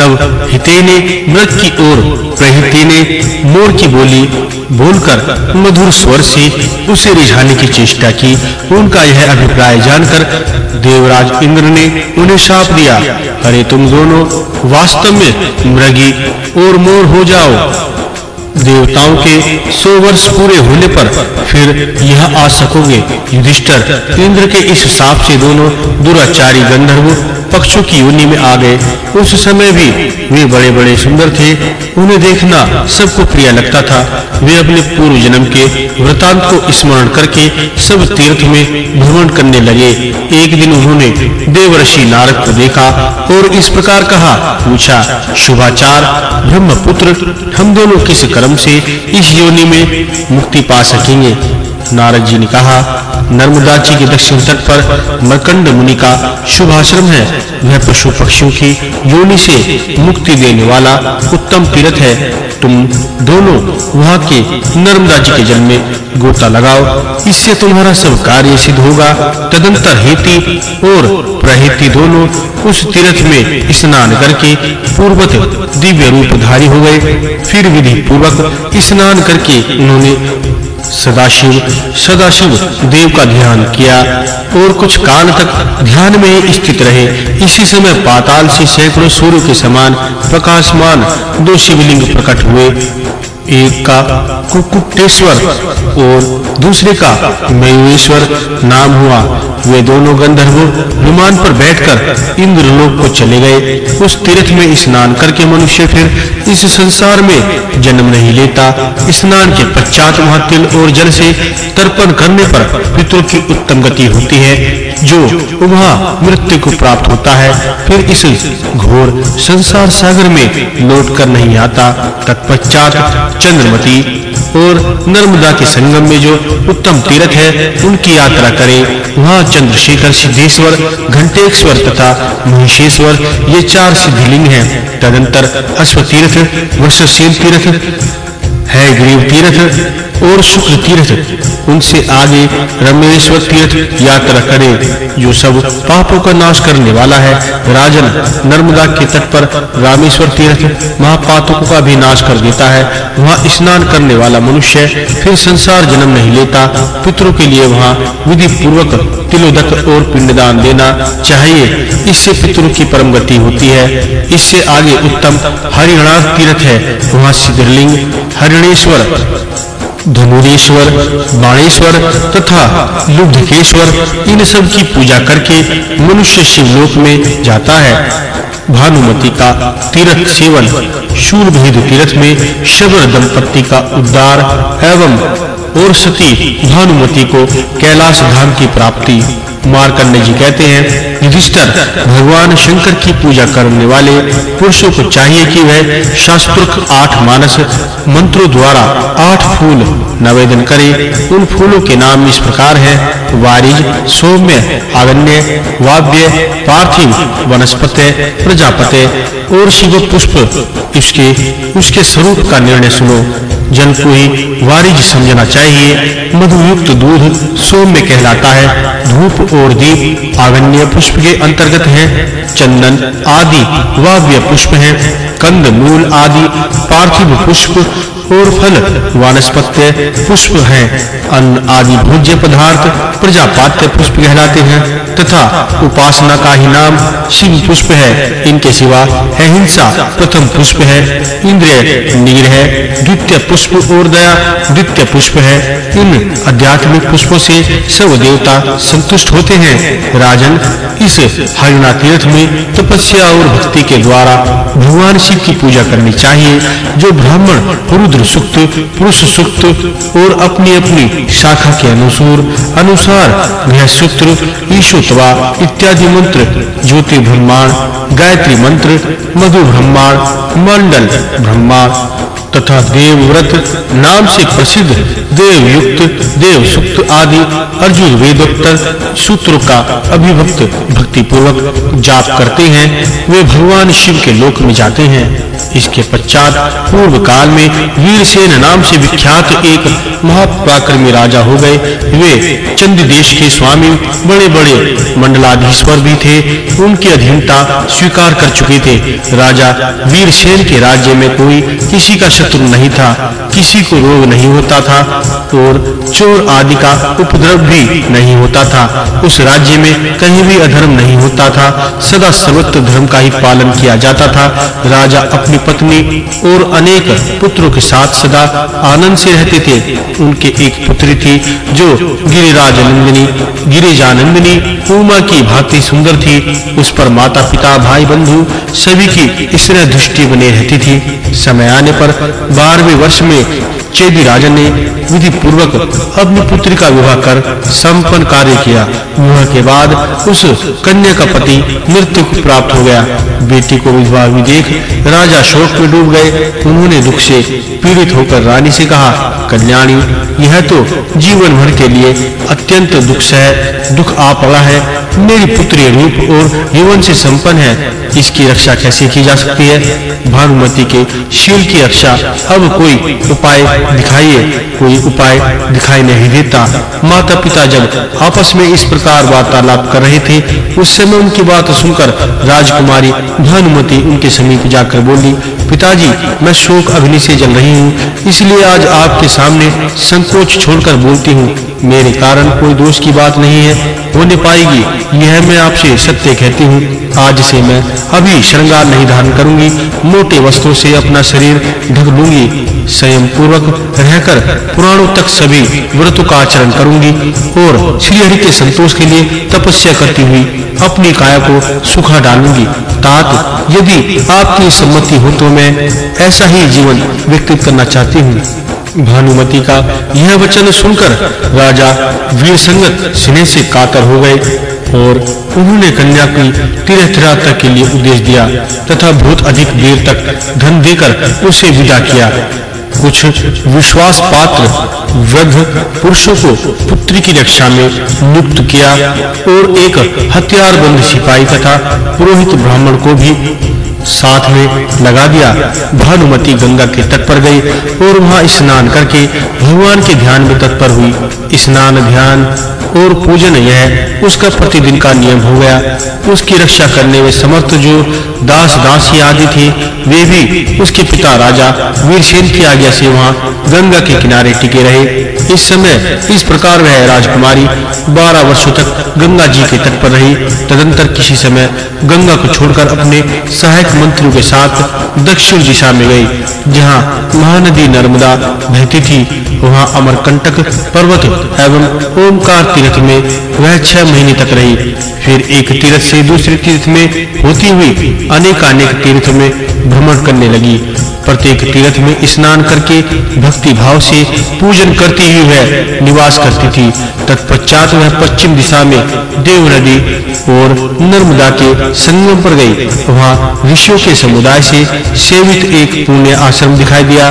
तब हिते ने मृग की ओर प्रहिते ने मोर की बोली बोलकर मधुर स्वर से उसे रिझाने की चेष्टा की। उनका यह अभिप्राय जानकर देवराज इंद्र ने उन्हें शाप दिया। अरे तुम दोनों, वास्तव में मृगी और मोर हो जाओ। देवताओं के सौ वर्ष पूरे होने पर फिर यह आ सकोगे। युधिष्ठिर, इंद्र के इस साप से दोनों दुराचारी गंधर्व पक्षों की योनि में आ गए। उस समय भी वे बड़े-बड़े सुंदर थे। उन्हें देखना सबको प्रिय लगता था। वे अपने पूर्व जन्म के वृतांत को स्मरण करके सब तीर्थ में भ्रमण करने लगे। एक दिन उन्होंने देवर्षि नारद को देखा और इस प्रकार कहा, पूछा, शुभाचार, ब्रह्मपुत्र, हम दोनों किस कर्म से इस योनि में मुक्ति पा सकेंगे? नारद जी ने कहा नर्मदा जी के दक्षिण तट पर मरकंड मुनि का शुभ आश्रम है। वह पशु पक्षियों की योनि से मुक्ति देने वाला उत्तम तीर्थ है। तुम दोनों वहाँ के नर्मदा जी के जल में गोता लगाओ। इससे तुम्हारा सब कार्य सिद्ध होगा। तदंतर हेति और प्रहेति दोनों उस तीर्थ में स्नान करके पूर्वत दिव्य रूप धारी हो गए। फिर विधि पूर्वक स्नान करके उन्होंने सदाशिव सदाशिव देव का ध्यान किया और कुछ काल तक ध्यान में स्थित रहे। इसी समय पाताल से सैकड़ों सूर्य के समान प्रकाशमान दो शिवलिंग प्रकट हुए। एक का कुकुटेश्वर और दूसरे का मयूरेश्वर नाम हुआ। वे दोनों गंधर्व विमान पर बैठकर इंद्रलोक को चले गए। उस तीर्थ में स्नान करके मनुष्य फिर इस संसार में जन्म नहीं लेता। स्नान के पश्चात वहाँ तिल और जल से तर्पण करने पर पितरों की उत्तम गति होती है। जो वहाँ मृत्यु को प्राप्त होता है, फिर इस घोर संसार सागर में लौट कर नहीं आता। तत्पश्चात चंद्रमती और नर्मदा के संगम में जो उत्तम तीर्थ है, उनकी यात्रा करें। वहाँ चंद्रशेखर सिद्धेश्वर, घंटेश्वर तथा महेशेश्वर ये चार सिद्धलिंग हैं। तदंतर अश्वतीर्थ वृषसेन तीर्थ, है ग्रीव तीर्थ और शुक्र तीर्थ, उनसे आगे रमेश्वर तीर्थ यात्रा करें, जो सब पापों का नाश करने वाला है। राजन नर्मदा के तट पर रामेश्वर तीर्थ महापातकों का भी नाश कर देता है। वहाँ स्नान करने वाला मनुष्य फिर संसार जन्म नहीं लेता। पितरों के लिए वहाँ विधि पूर्वक तिलोदक और पिंडदान देना चाहिए। इससे पितरों की परम गति होती है। इससे आगे उत्तम हरिहणाथ तीर्थ है। वहाँ सिद्धलिंग, हरिणेश्वर धनुरेश्वर, बाणेश्वर तथा लुब्धकेश्वर, इन सब की पूजा करके मनुष्य शिवलोक में जाता है। भानुमति का तीर्थ सेवन, शूलभेद तीर्थ में शबर दंपति का उद्धार एवं और सती भानुमति को कैलाश धाम की प्राप्ति। मार्कंडे जी कहते हैं, युधिष्ठर, भगवान शंकर की पूजा करने वाले पुरुषों को चाहिए कि वह शास्त्रोक्त आठ मानस मंत्रों द्वारा आठ फूल निवेदन करें। उन फूलों के नाम इस प्रकार हैं, वारिज, सौम्य आगन्य वाव्य, पार्थिव, वनस्पति, प्रजापति और शिव पुष्प, इसके, उसके स्वरूप का निर्णय सुनो। जन को ही वारिज समझना चाहिए। मधुयुक्त दूध सोम में कहलाता है। धूप और दीप आगन्य पुष्प के अंतर्गत है। चंदन आदि वाव्य पुष्प हैं। कंद, मूल आदि पार्थिव पुष्प और फल, वानस्पत्य, पुष्प हैं। अन्न आदि भोज्य पदार्थ प्रजापात्य पुष्प कहलाते हैं, तथा उपासना का ही नाम शिव पुष्प है। इनके सिवा अहिंसा प्रथम पुष्प है, इंद्रिय नीर है, द्वितीय पुष्प और दया द्वितीय पुष्प है। इन आध्यात्मिक पुष्पों से सब देवता संतुष्ट होते हैं। राजन इस हरिणा तीर्थ में तपस्या और भक्ति के द्वारा भगवान शिव की पूजा करनी चाहिए, जो ब्राह्मण, रुद्र सुक्त, पुरुष सुक्त और अपनी अपनी शाखा के अनुसार अनुसार गृह सूत्र इत्यादि मंत्र, ज्योति ब्रह्मांड, गायत्री मंत्र, मधु ब्रह्मांड, मंडल ब्रह्मांड तथा देवव्रत नाम से प्रसिद्ध देवयुक्त देव सुक्त आदि अर्जुन वेदोत्तर सूत्रों का अभिभक्त भक्ति पूर्वक जाप करते हैं। वे भगवान शिव के लोक में जाते हैं। इसके पश्चात पूर्व काल में वीरसेन नाम से विख्यात एक महापराक्रमी राजा हो गए। वे चंद देश के स्वामी, बड़े-बड़े मंडलाधीश्वर भी थे। उनकी अधीनता स्वीकार कर चुके थे। राजा वीरसेन के राज्य में कोई किसी का शत्रु नहीं था, किसी को रोग नहीं होता था और चोर आदि का उपद्रव भी नहीं होता था। उस राज्य में कहीं भी अधर्म नहीं होता था। सदा सर्वत्र धर्म का ही पालन किया जाता था। राजा अपनी पत्नी और अनेक पुत्रों के साथ सदा आनंद से रहते थे। उनके एक पुत्री थी, जो गिरिराज नंदिनी गिरिजानंदिनी उमा की भांति सुंदर थी। उस पर माता-पिता भाई बंधु सभी की स्नेह दृष्टि बने रहती थी। समय आने पर 12वें वर्ष में चेदी राजा ने विधि पूर्वक अपनी पुत्री का विवाह कर संपन्न कार्य किया। विवाह के बाद उस कन्या का पति मृत्यु को प्राप्त हो गया। बेटी को विधवा हुई देख राजा शोक में डूब गए। उन्होंने दुख से पीड़ित होकर रानी से कहा, कल्याणी, यह तो जीवन भर के लिए अत्यंत दुख सह दुख आ पड़ा है। मेरी पुत्री रूप और यौवन से संपन्न है। इसकी रक्षा कैसे की जा सकती है? भानुमति के शील की रक्षा। अब कोई उपाय दिखाइए। कोई उपाय दिखाई नहीं देता। माता-पिता जब आपस में इस प्रकार वार्तालाप कर रहे थे। उस समय उनकी बात सुनकर राजकुमारी भानुमति उनके समीप जाकर बोली, पिताजी, मैं शोक अग्नि से जल रही हूँ। इसलिए आज आपके सामने संकोच छोड़कर बोलती हूँ। मेरे कारण कोई दोष की बात नहीं है। होने पाएगी यह मैं आपसे सत्य कहती हूँ। आज से मैं अभी श्रृंगार नहीं धारण करूँगी, मोटे वस्त्रों से अपना शरीर ढक लूँगी संयम पूर्वक रहकर पुराणों तक सभी व्रतों का आचरण करूँगी और श्री हरि के संतोष के लिए तपस्या करती हुई अपनी काया को सुखा डालूँगी। तात, यदि आपकी सम्मति हो तो मैं ऐसा ही जीवन व्यतीत करना चाहती हूँ। भानुमति का यह वचन सुनकर राजा वीर संगत स्नेह से कातर हो गए और उन्होंने कन्या की तीर्थ यात्रा के लिए उपदेश दिया तथा बहुत अधिक देर तक धन देकर उसे विदा किया। कुछ विश्वास पात्र वृद्ध पुरुषों को पुत्री की रक्षा में नियुक्त किया और एक हथियारबंद सिपाही तथा पुरोहित ब्राह्मण को भी साथ में लगा दिया। भानुमति गंगा के तट पर गई और वहाँ स्नान करके भगवान के ध्यान में तत्पर हुई। स्नान ध्यान और पूजन यह उसका प्रतिदिन का नियम हो गया। उसकी रक्षा करने में समर्थ जो दास दासी आदि थे, वे भी उसके पिता राजा वीरसेन की आज्ञा से वहाँ गंगा के किनारे टिके रहे। इस समय इस प्रकार वह राजकुमारी 12 वर्षों तक गंगा जी के तट पर रही। तदंतर किसी समय गंगा को छोड़कर अपने सहायक मंत्रियों के साथ दक्षिण दिशा में गई, जहाँ महानदी नर्मदा बहती थी। वहाँ अमरकंटक पर्वत एवं ओमकार तीर्थ में वह छह महीने तक रही। फिर एक तीर्थ से दूसरे तीर्थ में होती हुई अनेकानेक तीर्थ में भ्रमण करने लगी। प्रत्येक तीर्थ में स्नान करके भक्ति भाव से पूजन करती हुई वह निवास करती थी। तत्पश्चात वह पश्चिम दिशा में देव नदी और नर्मदा के संगम पर गई। वहाँ ऋषियों के समुदाय से सेवित एक पुण्य आश्रम दिखाई दिया।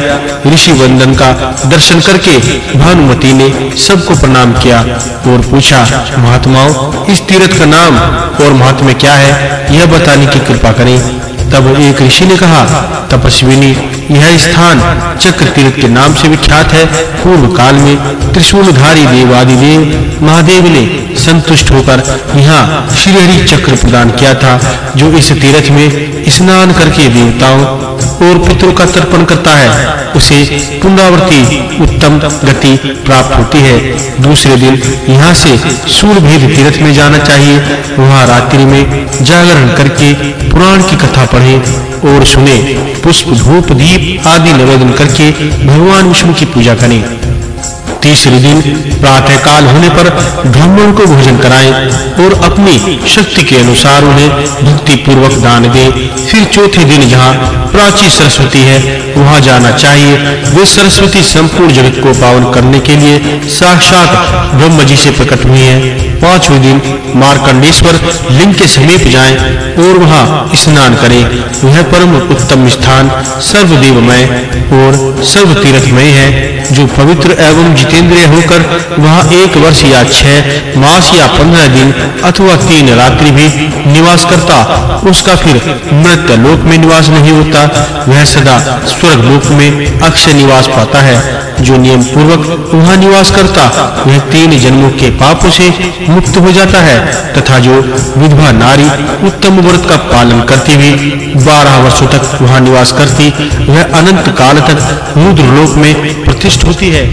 ऋषि वंदन का दर्शन करके भानुमति ने सबको प्रणाम किया और पूछा, महात्माओं, इस तीर्थ का नाम और महात्म्य क्या है? यह बताने की कृपा करें। तब एक ऋषि ने कहा तपस्विनी यह स्थान चक्र तीर्थ के नाम से विख्यात है। पूर्व काल में त्रिशूलधारी देवादिदेव महादेव ने संतुष्ट होकर यहाँ श्री हरि चक्र प्रदान किया था, जो इस तीर्थ में स्नान करके देवताओं और पितरों का तर्पण करता है। उसे पुनरावृत्ति उत्तम गति प्राप्त होती है। दूसरे दिन यहाँ से सूर्यभेद तीर्थ में जाना चाहिए। वहाँ रात्रि में जागरण करके पुराण की कथा पढ़ें। और सुने। पुष्प, धूप, दीप आदि निवेदन करके भगवान विष्णु की पूजा करें। तीसरे दिन प्रातः काल होने पर ब्राह्मण को भोजन कराएँ और अपनी शक्ति के अनुसार उन्हें भक्ति पूर्वक दान दें। फिर चौथे दिन जहाँ प्राची सरस्वती है, वहाँ जाना चाहिए। वे सरस्वती संपूर्ण जगत को पावन करने के लिए साक्षात ब्रह्म जी से प्रकट हुई है। पाँचवें दिन मार्कंडेश्वर लिंग के समीप जाएँ और वहाँ स्नान करें। वह परम उत्तम स्थान सर्वदेवमय और सर्व तीर्थमय है, जो पवित्र एवं जितेंद्रिय होकर वहाँ एक वर्ष या छह मास या पंद्रह दिन अथवा तीन रात्रि भी निवास करता, उसका फिर मृत लोक में निवास नहीं होता। वह सदा स्वर्ग लोक में अक्षय निवास पाता है। जो नियम पूर्वक वहाँ निवास करता, वह तीन जन्मों के पापों से मुक्त हो जाता है, तथा जो विधवा नारी उत्तम व्रत का पालन करती हुई 12 वर्षों तक वहाँ निवास करती, वह अनंत काल तक रुद्र लोक में प्रतिष्ठित होती है।